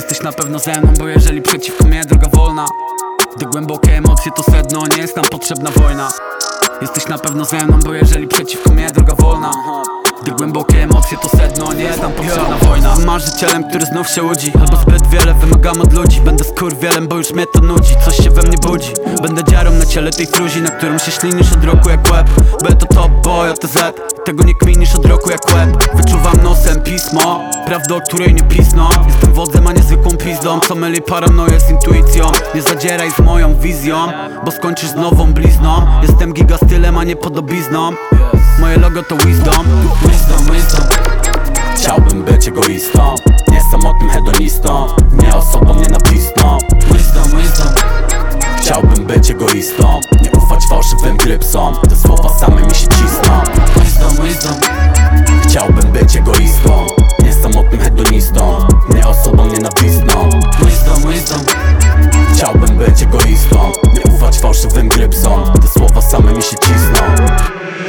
Jesteś na pewno ze mną, bo jeżeli przeciwko mnie droga wolna Gdy głębokie emocje to sedno, nie jest nam potrzebna wojna. Jesteś na pewno ze mną, bo jeżeli przeciwko mnie droga wolna gdy głębokie emocje to sedno, nie jest nam potrzebna wojna. Marzycielem, który znów się łudzi Albo zbyt wiele wymagam od ludzi. Będę skurwielem, bo już mnie to nudzi Coś się we mnie budzi. Będę dziarą na ciele tej fruzi Na którym się ślinisz od roku jak łeb. Będę to top boy OTZ Tego nie kminisz od roku jak łeb. Wyczuwam nosem pismo Prawda, o której nie pisno. Jestem wodzem, a nie zwykłą pizdą. Co myli paranoję z intuicją. Nie zadzieraj z moją wizją Bo skończysz z nową blizną. Jestem gigastylem, a nie podobizną. Moje logo to wisdom. Wisdom, wisdom. Chciałbym być egoistą. Nie samotnym hedonistą. Nie osobą nienawistną. Wisdom, wisdom. Chciałbym być egoistą. Nie ufać fałszywym grypsom. Te słowa same mi się fałszywym grypsom Te słowa same mi się cisną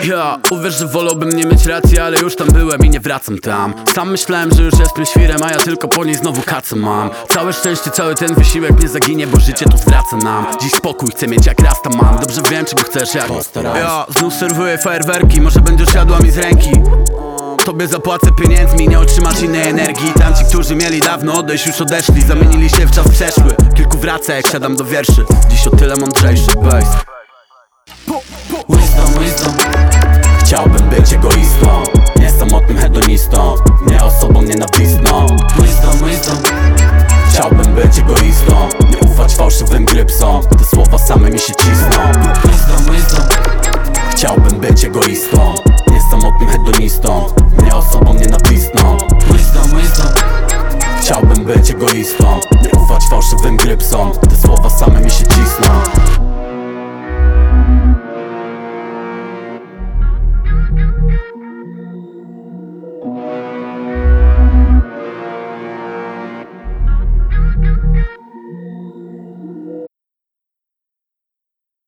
Ja, uwierz, że wolałbym nie mieć racji, ale już tam byłem i nie wracam tam. Sam myślałem, że już jestem świrem, a ja tylko po niej znowu kacę mam. Całe szczęście, cały ten wysiłek nie zaginie, bo życie tu zwraca nam. Dziś spokój chcę mieć jak rasta mam, dobrze wiem czego chcesz jak. Ja, znów serwuję fajerwerki, może będziesz jadła mi z ręki. Tobie zapłacę pieniędzmi, nie otrzymasz innej energii. Tamci, którzy mieli dawno odejść, już odeszli Zamienili się w czas przeszły wraca, jak siadam do wierszy. Dziś o tyle mądrzejszy, bass Wisdom, wisdom. Chciałbym być egoistą. Nie samotnym hedonistą. Nie osobą nienawistną. Wisdom, wisdom. Chciałbym być egoistą. Nie ufać fałszywym grypsom. Te słowa same mi się cisną. Wisdom, wisdom. Chciałbym być egoistą. Nie samotnym hedonistą. Nie osobą nienawistną. Wisdom, wisdom. Chciałbym być egoistą fałszywym grypsom Te słowa same mi się cisną